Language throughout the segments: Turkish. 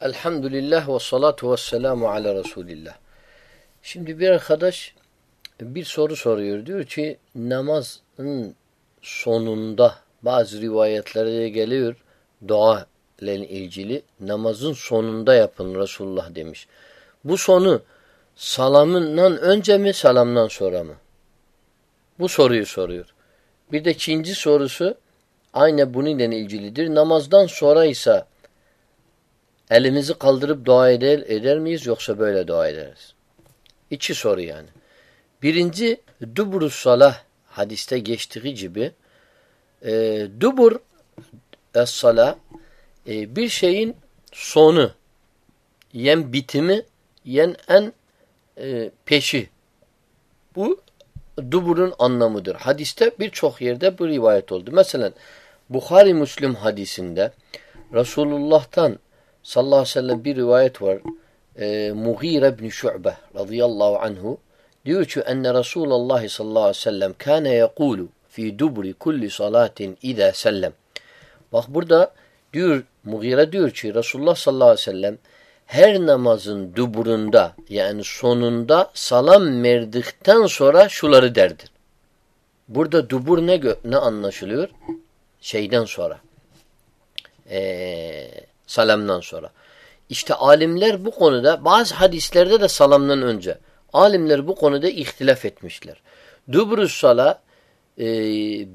Elhamdülillah ve salatu ve selamu ala Resulillah. Şimdi bir arkadaş bir soru soruyor. Diyor ki namazın sonunda bazı rivayetlerde geliyor dua ile ilgili namazın sonunda yapın Resulullah demiş. Bu sonu salamından önce mi salamdan sonra mı? Bu soruyu soruyor. Bir de ikinci sorusu aynı bununla ilgilidir. Namazdan sonra ise elimizi kaldırıp dua eder, eder miyiz yoksa böyle dua ederiz? İki soru yani. Birinci dubur salah hadiste geçtiği gibi e, dubur es salah e, bir şeyin sonu yen bitimi yen en e, peşi. Bu duburun anlamıdır. Hadiste birçok yerde bu rivayet oldu. Mesela Bukhari Müslim hadisinde Resulullah'tan sallallahu aleyhi ve sellem bir rivayet var. E, Mughire bin Şu'be radıyallahu anhu diyor ki enne Resulullah sallallahu aleyhi ve sellem kâne yekulu fi dubri kulli salatin idâ sellem. Bak burada diyor Mughire diyor ki Resulullah sallallahu aleyhi ve sellem her namazın duburunda yani sonunda salam verdikten sonra şuları derdir. Burada dubur ne ne anlaşılıyor? Şeyden sonra. Ee, salamdan sonra. İşte alimler bu konuda bazı hadislerde de salamdan önce. Alimler bu konuda ihtilaf etmişler. Dubrus sala e,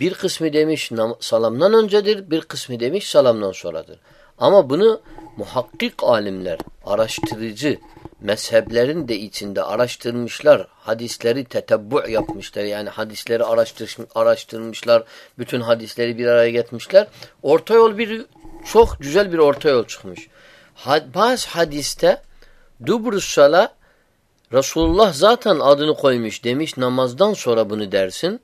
bir kısmı demiş salamdan öncedir, bir kısmı demiş salamdan sonradır. Ama bunu muhakkik alimler, araştırıcı, mezheplerin de içinde araştırmışlar, hadisleri tetebbu yapmışlar. Yani hadisleri araştır, araştırmışlar, bütün hadisleri bir araya getirmişler. Orta yol bir çok güzel bir orta yol çıkmış. Had, bazı hadiste dubrus sala Resulullah zaten adını koymuş demiş namazdan sonra bunu dersin.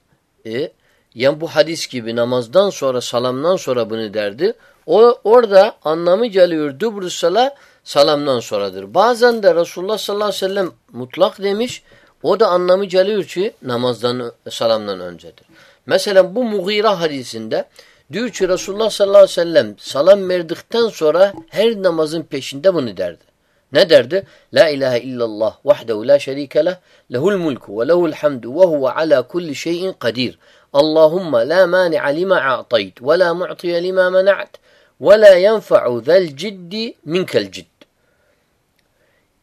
E, yani bu hadis gibi namazdan sonra salamdan sonra bunu derdi. O orada anlamı geliyor dubrus sala salamdan sonradır. Bazen de Resulullah sallallahu aleyhi ve sellem mutlak demiş. O da anlamı geliyor ki namazdan salamdan öncedir. Mesela bu Mughire hadisinde diyor ki Resulullah sallallahu aleyhi ve sellem salam verdikten sonra her namazın peşinde bunu derdi. Ne derdi? La ilahe illallah vahdehu la şerike leh lehul mulku ve lehul hamdu ve huve ala kulli şeyin kadir. Allahumma la mani'a lima a'tayt ve la mu'tiye lima mena'at ve la yenfa'u zel ciddi minkel cidd.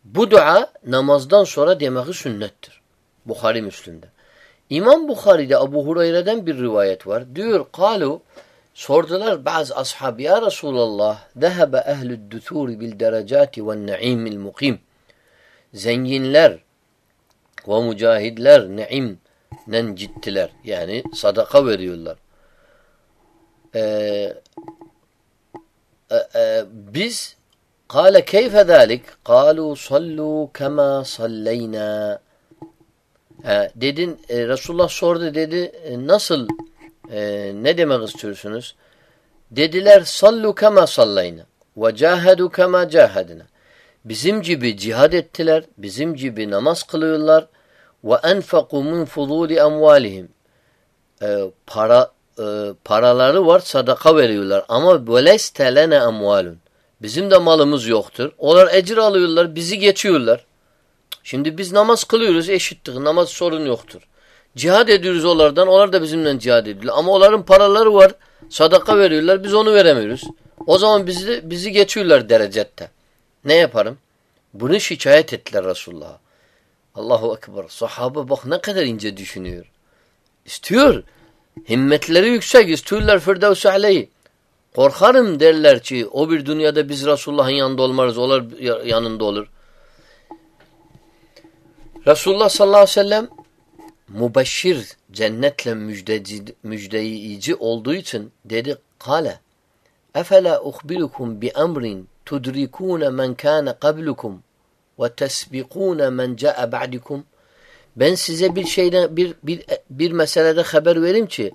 Bu dua namazdan sonra demeyi sünnettir. Bukhari Müslim'de. İmam Bukhari'de Abu Hureyre'den bir rivayet var. Diyor, kalu sordular bazı ashab ya Resulallah zehebe ehlü'd düthuri bil derecati ve naimil mukim. Zenginler ve mücahidler naimden gittiler. Yani sadaka veriyorlar. Ee, e, e, biz Kale keyfe zalik? Kalu sallu kema salleyna. Ha, dedin e, Resulullah sordu dedi e, nasıl e, ne demek istiyorsunuz? Dediler sallu kema sallayna ve cahedu kema cahedna. Bizim gibi cihad ettiler, bizim gibi namaz kılıyorlar ve enfaku min fuduli amwalihim. E, para e, paraları var sadaka veriyorlar ama veleste lene amwalun. Bizim de malımız yoktur. Onlar ecir alıyorlar, bizi geçiyorlar. Şimdi biz namaz kılıyoruz, eşittik. Namaz sorun yoktur. Cihad ediyoruz onlardan, onlar da bizimle cihad ediyorlar. Ama onların paraları var, sadaka veriyorlar, biz onu veremiyoruz. O zaman bizi, bizi geçiyorlar derecette. Ne yaparım? Bunu şikayet ettiler Resulullah'a. Allahu Ekber. Sahabe bak ne kadar ince düşünüyor. İstiyor. Himmetleri yüksek. İstiyorlar Firdevs-i Aleyhi. Korkarım derler ki o bir dünyada biz Resulullah'ın yanında olmarız. Onlar yanında olur. Resulullah sallallahu aleyhi ve sellem mübeşşir cennetle müjdeci, müjdeleyici olduğu için dedi kale efela uhbirukum bi emrin tudrikune men kana qablukum ve tesbikune men caa ba'dikum ben size bir şeyden bir bir bir meselede haber vereyim ki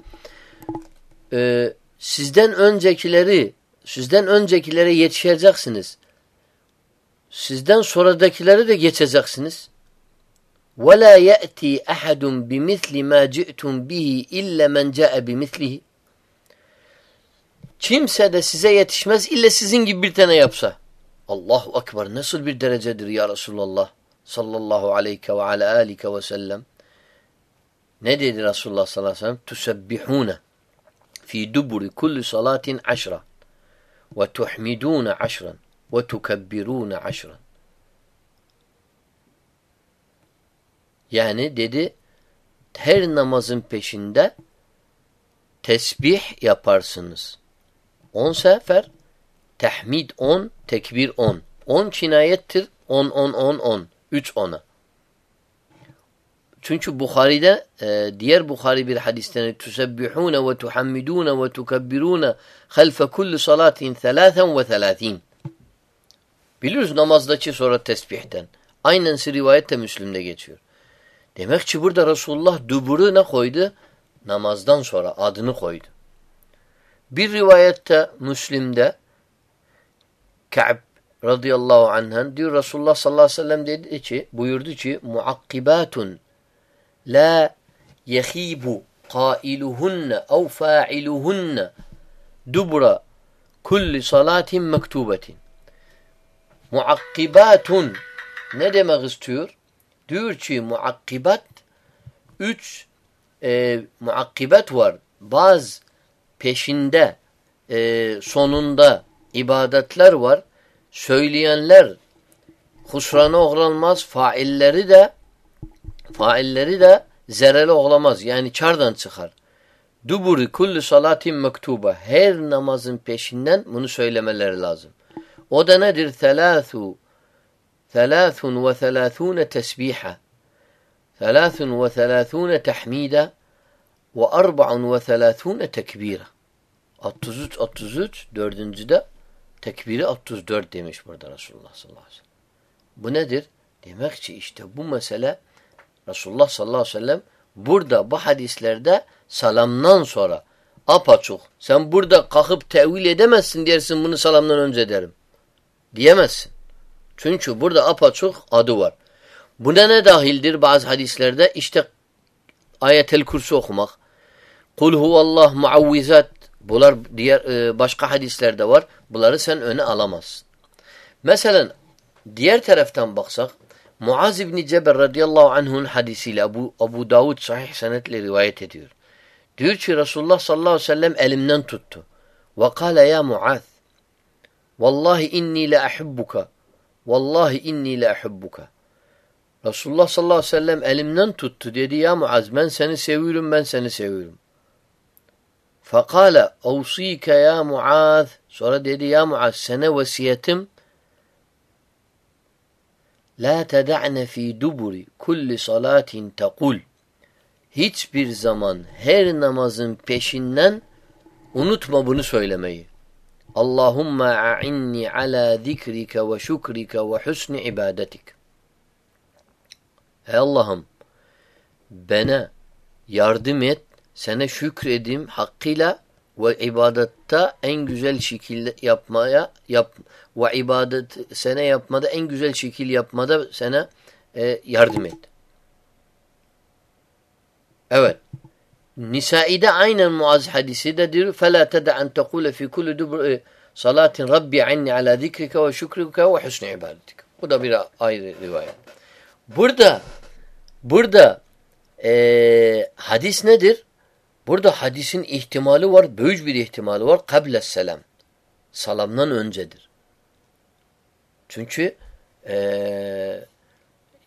e, sizden öncekileri sizden öncekilere yetişeceksiniz. Sizden sonradakileri de geçeceksiniz. وَلَا يَأْتِي أَحَدٌ بِمِثْلِ مَا جِئْتُمْ بِهِ إِلَّا مَنْ جَاءَ بِمِثْلِهِ Kimse de size yetişmez illa sizin gibi bir tane yapsa. Allahu Ekber nasıl bir derecedir ya Resulallah sallallahu aleyke ve ala alike ve sellem. Ne dedi Resulullah sallallahu aleyhi ve sellem? Tusebbihune fi duburi kulli salatin aşra ve tuhmidune aşran ve tukebbirune aşran. Yani dedi her namazın peşinde tesbih yaparsınız. On sefer tehmid on, tekbir on. On kinayettir. On, on, on, on. Üç ona. Çünkü Bukhari'de e, diğer Bukhari bir hadisten tusebbihune ve tuhammidune ve tukebbirune halfe kulli salatin thelâthen ve thelâthîn. Biliyoruz namazdaki sonra tesbihten. Aynen rivayette Müslüm'de geçiyor. Demek ki burada Resulullah duburu ne koydu? Namazdan sonra adını koydu. Bir rivayette Müslim'de Ka'b radıyallahu anh'ın diyor Resulullah sallallahu aleyhi ve sellem dedi ki buyurdu ki muakkibatun la yehibu qailuhunne ev fa'iluhunne dubra kulli salatin mektubetin muakkibatun ne demek istiyor? Diyor ki muakkibat üç e, muakkibat var. Bazı peşinde e, sonunda ibadetler var. Söyleyenler husrana uğranmaz. Failleri de failleri de zerreli olamaz. Yani çardan çıkar. Duburi kulli salatin mektuba. Her namazın peşinden bunu söylemeleri lazım. O da nedir? Thelâthu Thelâthun ve thelâthûne tehmîde ve arba'un ve thelâthûne tekbîra. 33 33 dördüncüde tekbiri 34 demiş burada Resulullah sallallahu aleyhi ve sellem. Bu nedir? Demek ki işte bu mesele Resulullah sallallahu aleyhi ve sellem burada bu hadislerde salamdan sonra apaçuk sen burada kalkıp tevil edemezsin dersin bunu salamdan önce derim. Diyemezsin. Çünkü burada apaçuk adı var. Buna ne dahildir bazı hadislerde? İşte ayetel kursu okumak. Kul huvallah muavvizat. Bunlar diğer e, başka hadislerde var. Bunları sen öne alamazsın. Mesela diğer taraftan baksak Muaz İbni Cebel radıyallahu anh'un hadisiyle Abu, Abu Davud sahih senetle rivayet ediyor. Diyor ki Resulullah sallallahu aleyhi ve sellem elimden tuttu. Ve kâle ya Muaz Vallahi inni la ahibbuka Vallahi inni la ahibbuka Resulullah sallallahu aleyhi ve sellem elimden tuttu dedi ya Muaz ben seni seviyorum ben seni seviyorum. Fakale avsike ya Muaz sonra dedi ya Muaz sana vasiyetim La teda'ne fi duburi kulli salatin tekul Hiçbir zaman her namazın peşinden unutma bunu söylemeyi. Allahumma a'inni ala zikrike ve şükrike ve husni ibadetik. Ey Allah'ım bana yardım et, sana şükredeyim hakkıyla ve ibadette en güzel şekilde yapmaya yap ve ibadet sana yapmada en güzel şekil yapmada sana e, yardım et. Evet. Nisai'de aynen Muaz hadisi de diyor فَلَا تَدَعْ أَنْ تَقُولَ فِي كُلُّ دُبْرِ salatin Rabbi anni ala zikrike ve şükrike ve husni ibadetik. Bu da bir ayrı rivayet. Burada burada e, hadis nedir? Burada hadisin ihtimali var, büyük bir ihtimali var. Kables selam. Salamdan öncedir. Çünkü e,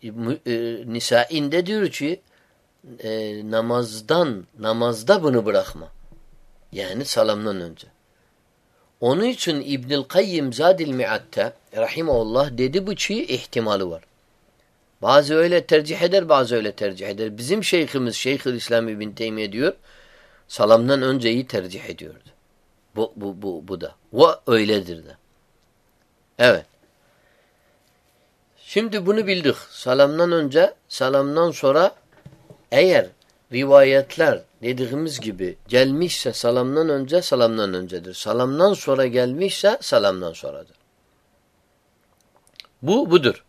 e, Nisa'inde diyor ki e, namazdan, namazda bunu bırakma. Yani salamdan önce. Onun için İbnül Kayyim Zadil Mi'atte rahimahullah dedi bu çiğ ihtimali var. Bazı öyle tercih eder, bazı öyle tercih eder. Bizim şeyhimiz Şeyhül İslam İbn Teymiye diyor, salamdan önceyi tercih ediyordu. Bu, bu, bu, bu da. Bu öyledir de. Evet. Şimdi bunu bildik. Salamdan önce, salamdan sonra eğer rivayetler dediğimiz gibi gelmişse salamdan önce salamdan öncedir. Salamdan sonra gelmişse salamdan sonradır. Bu budur.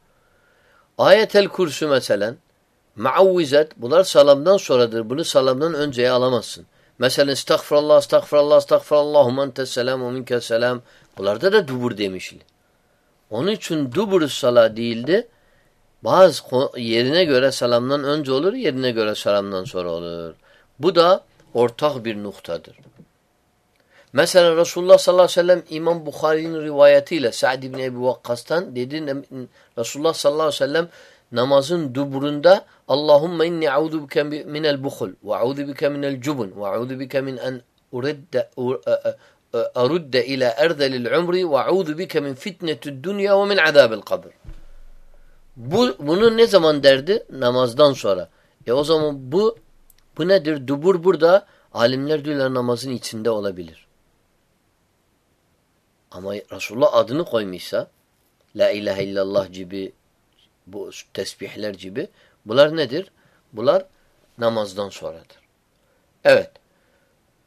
Ayetel kursu mesela muavvizet bunlar salamdan sonradır. Bunu salamdan önceye alamazsın. Mesela estağfirullah, estağfirullah, estağfirullah, entes selam minkel selam. Bunlarda da dubur demişler. Onun için dubur sala değildi. Bazı yerine göre salamdan önce olur, yerine göre salamdan sonra olur. Bu da ortak bir noktadır. Mesela Resulullah sallallahu aleyhi ve sellem İmam Bukhari'nin rivayetiyle Sa'd ibn Ebi Vakkas'tan dedi Resulullah sallallahu aleyhi ve sellem namazın duburunda Allahümme inni a'udhu bike minel bukhul ve a'udhu bike minel cubun ve a'udhu bike min en uredde arudde ila erzelil umri ve a'udhu bike min fitnetud dunya ve min azabil kabr. Bu, bunu ne zaman derdi? Namazdan sonra. E o zaman bu bu nedir? Dubur burada alimler diyorlar namazın içinde olabilir. Ama Resulullah adını koymuşsa La ilahe illallah gibi bu tesbihler gibi bunlar nedir? Bunlar namazdan sonradır. Evet.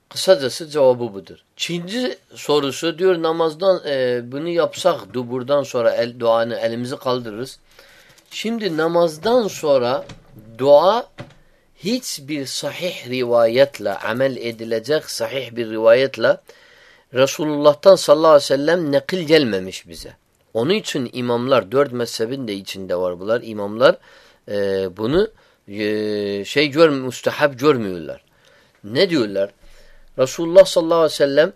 Kısacası cevabı budur. Çinci sorusu diyor namazdan e, bunu yapsak duburdan sonra el, duanı elimizi kaldırırız. Şimdi namazdan sonra dua hiçbir sahih rivayetle amel edilecek sahih bir rivayetle Resulullah'tan sallallahu aleyhi ve sellem nekil gelmemiş bize. Onun için imamlar dört mezhebin de içinde var bunlar. İmamlar e, bunu e, şey gör, müstehab görmüyorlar. Ne diyorlar? Resulullah sallallahu aleyhi ve sellem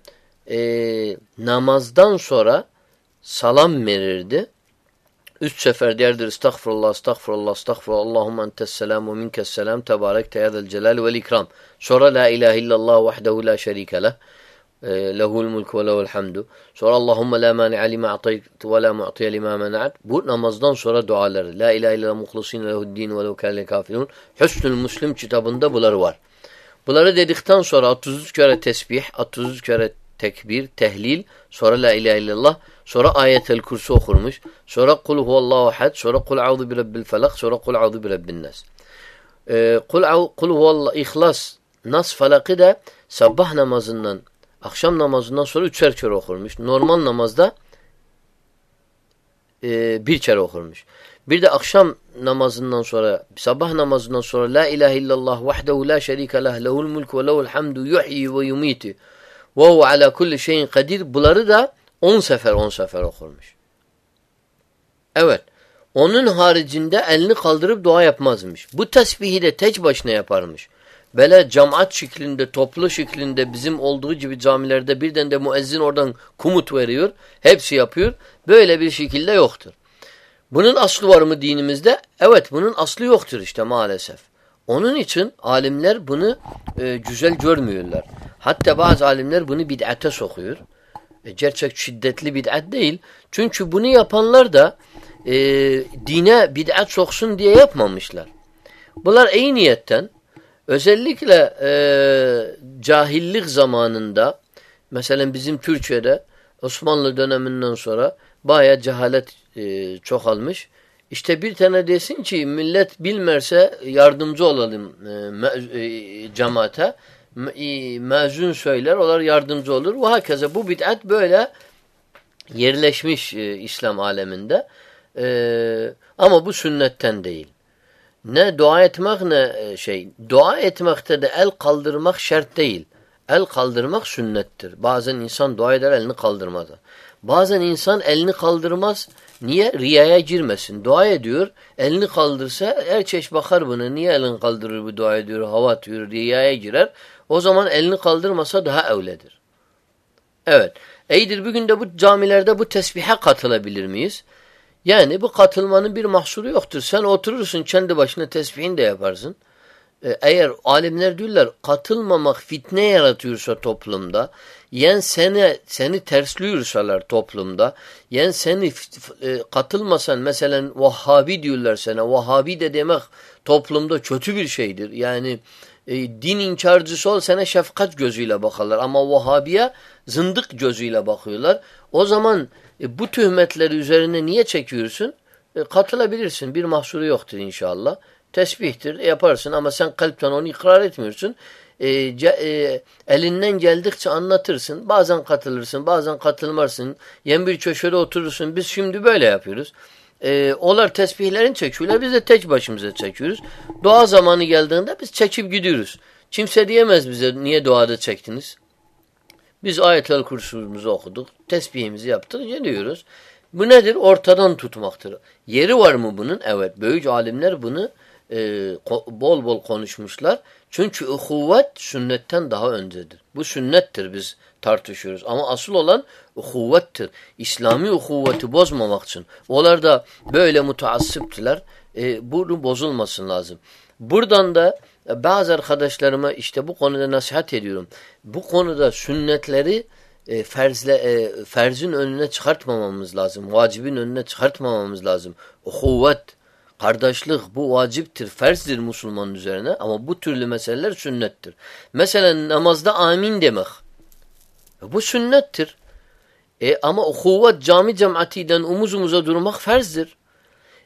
e, namazdan sonra salam verirdi. Üç sefer derdir estağfurullah, estağfurullah, estağfurullah, Allahümme entes selam ve minkes selam, tebarek teyazel celal vel ikram. Sonra la ilahe illallah vahdehu la şerike leh. Lehul mulk ve lehul hamdu. Sonra Allahümme la mani'a lima a'tayt ve la mu'tiye lima mena'at. Bu namazdan sonra duaları. La ilahe illallah muhlisine lehu'd-din ve lehu kâle kafirun. Hüsnül Müslim kitabında bunları var. Bunları dedikten sonra 33 kere tesbih, 33 kere tekbir, tehlil, sonra la ilahe illallah, sonra ayetel kursu okurmuş, sonra kul huvallahu ahad, sonra kul a'udhu bi rabbil felak, sonra kul a'udhu bi rabbin nas. Ee, kul, kul huvallahu ihlas, nas felakı da sabah namazından, akşam namazından sonra üçer kere okurmuş. Normal namazda e, bir kere okurmuş. Bir de akşam namazından sonra, sabah namazından sonra La ilahe illallah vahdehu la şerike leh lehul mulk ve lehul hamdu yuhyi ve yumiti ve huve ala kulli şeyin kadir. Bunları da on sefer on sefer okurmuş. Evet. Onun haricinde elini kaldırıp dua yapmazmış. Bu tesbihi de tek başına yaparmış. Böyle cemaat şeklinde, toplu şeklinde bizim olduğu gibi camilerde birden de müezzin oradan kumut veriyor. Hepsi yapıyor. Böyle bir şekilde yoktur. Bunun aslı var mı dinimizde? Evet bunun aslı yoktur işte maalesef. Onun için alimler bunu e, güzel görmüyorlar. Hatta bazı alimler bunu bid'ate sokuyor. E, gerçek şiddetli bid'at değil. Çünkü bunu yapanlar da e, dine bid'at soksun diye yapmamışlar. Bunlar iyi niyetten özellikle e, cahillik zamanında mesela bizim Türkiye'de Osmanlı döneminden sonra baya cehalet e, çoğalmış. İşte bir tane desin ki millet bilmerse yardımcı olalım e, e, cemaate. Mezun söyler, onlar yardımcı olur. Ve hakeza bu bid'at böyle yerleşmiş e, İslam aleminde. E, ama bu sünnetten değil. Ne dua etmek ne e, şey. Dua etmekte de el kaldırmak şart değil. El kaldırmak sünnettir. Bazen insan dua eder elini kaldırmaz. Bazen insan elini kaldırmaz. Niye? Riyaya girmesin. Dua ediyor. Elini kaldırsa her çeşit bakar buna. Niye elini kaldırır bu dua ediyor? Hava atıyor. Riyaya girer. O zaman elini kaldırmasa daha evledir. Evet. Eydir bugün de bu camilerde bu tesbihe katılabilir miyiz? Yani bu katılmanın bir mahsuru yoktur. Sen oturursun kendi başına tesbihini de yaparsın. Ee, eğer alimler diyorlar katılmamak fitne yaratıyorsa toplumda, yen seni seni tersliyorsalar toplumda, yen seni e, katılmasan mesela Vahhabi diyorlar sana. Vahhabi de demek toplumda kötü bir şeydir. Yani e, din inkarcısı ol sana şefkat gözüyle bakarlar ama Vahhabiye zındık gözüyle bakıyorlar. O zaman e, bu töhmetleri üzerine niye çekiyorsun? E, katılabilirsin. Bir mahsuru yoktur inşallah. Tesbihtir yaparsın ama sen kalpten onu ikrar etmiyorsun. E, e, elinden geldikçe anlatırsın. Bazen katılırsın, bazen katılmazsın. Yen bir köşede oturursun. Biz şimdi böyle yapıyoruz. E, onlar tesbihlerini çekiyorlar. Biz de tek başımıza çekiyoruz. Dua zamanı geldiğinde biz çekip gidiyoruz. Kimse diyemez bize niye duada çektiniz? Biz ayetler kursumuzu okuduk. Tesbihimizi yaptık. Geliyoruz. Bu nedir? Ortadan tutmaktır. Yeri var mı bunun? Evet. Büyük alimler bunu e, bol bol konuşmuşlar. Çünkü uhuvvet sünnetten daha öncedir. Bu sünnettir biz tartışıyoruz. Ama asıl olan uhuvvettir. İslami uhuvveti bozmamak için. Onlar da böyle mutaassıptılar. E, bunu bozulmasın lazım. Buradan da bazı arkadaşlarıma işte bu konuda nasihat ediyorum. Bu konuda sünnetleri e, ferzle, e, ferzin önüne çıkartmamamız lazım. Vacibin önüne çıkartmamamız lazım. Uhuvvet, kardeşlik bu vaciptir, ferzdir Müslümanın üzerine ama bu türlü meseleler sünnettir. Mesela namazda amin demek. E, bu sünnettir. E, ama uhuvvet cami cemaatiyle umuz umuza durmak ferzdir.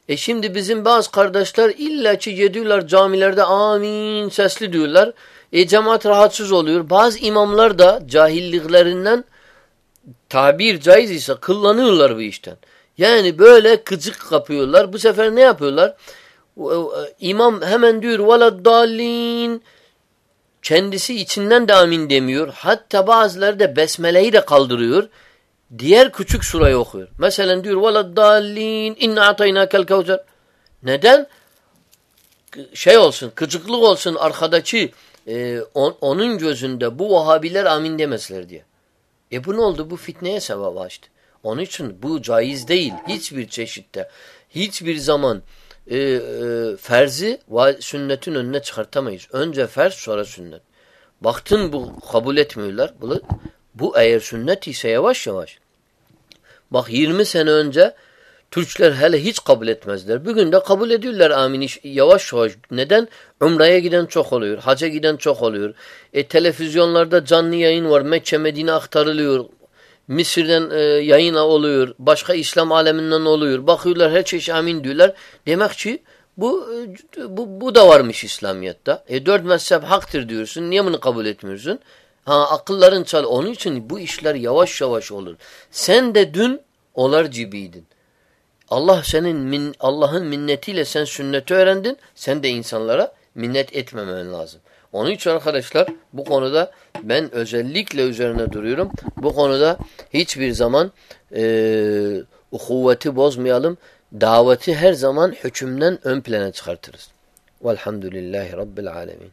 E şimdi bizim bazı kardeşler illa ki gidiyorlar camilerde amin sesli diyorlar. E cemaat rahatsız oluyor. Bazı imamlar da cahilliklerinden tabir caiz ise kullanıyorlar bu işten. Yani böyle kıcık kapıyorlar. Bu sefer ne yapıyorlar? İmam hemen diyor veladdallin kendisi içinden de amin demiyor. Hatta bazıları da besmeleyi de kaldırıyor. Diğer küçük surayı okuyor. Mesela diyor veladdallin inna ataynakel kevzer. Neden? Şey olsun, kıcıklık olsun arkadaki e, on, onun gözünde bu Vahabiler amin demezler diye. E bu ne oldu? Bu fitneye sebep açtı. Onun için bu caiz değil. Hiçbir çeşitte. Hiçbir zaman e, e, ferzi sünnetin önüne çıkartamayız. Önce ferz sonra sünnet. Baktın bu kabul etmiyorlar. Bu, bu eğer sünnet ise yavaş yavaş. Bak 20 sene önce Türkler hele hiç kabul etmezler. Bugün de kabul ediyorlar amin yavaş yavaş. Neden? Umre'ye giden çok oluyor. Haca giden çok oluyor. E, televizyonlarda canlı yayın var. Mekke Medine aktarılıyor. Mısır'dan e, yayın oluyor. Başka İslam aleminden oluyor. Bakıyorlar her çeşit amin diyorlar. Demek ki bu, e, bu, bu da varmış İslamiyet'te. E dört mezhep haktır diyorsun. Niye bunu kabul etmiyorsun? Ha akılların çal. Onun için bu işler yavaş yavaş olur. Sen de dün olar gibiydin. Allah senin min, Allah'ın minnetiyle sen sünneti öğrendin. Sen de insanlara minnet etmemen lazım. Onun için arkadaşlar bu konuda ben özellikle üzerine duruyorum. Bu konuda hiçbir zaman e, uhuvveti bozmayalım. Daveti her zaman hükümden ön plana çıkartırız. Velhamdülillahi Rabbil Alemin.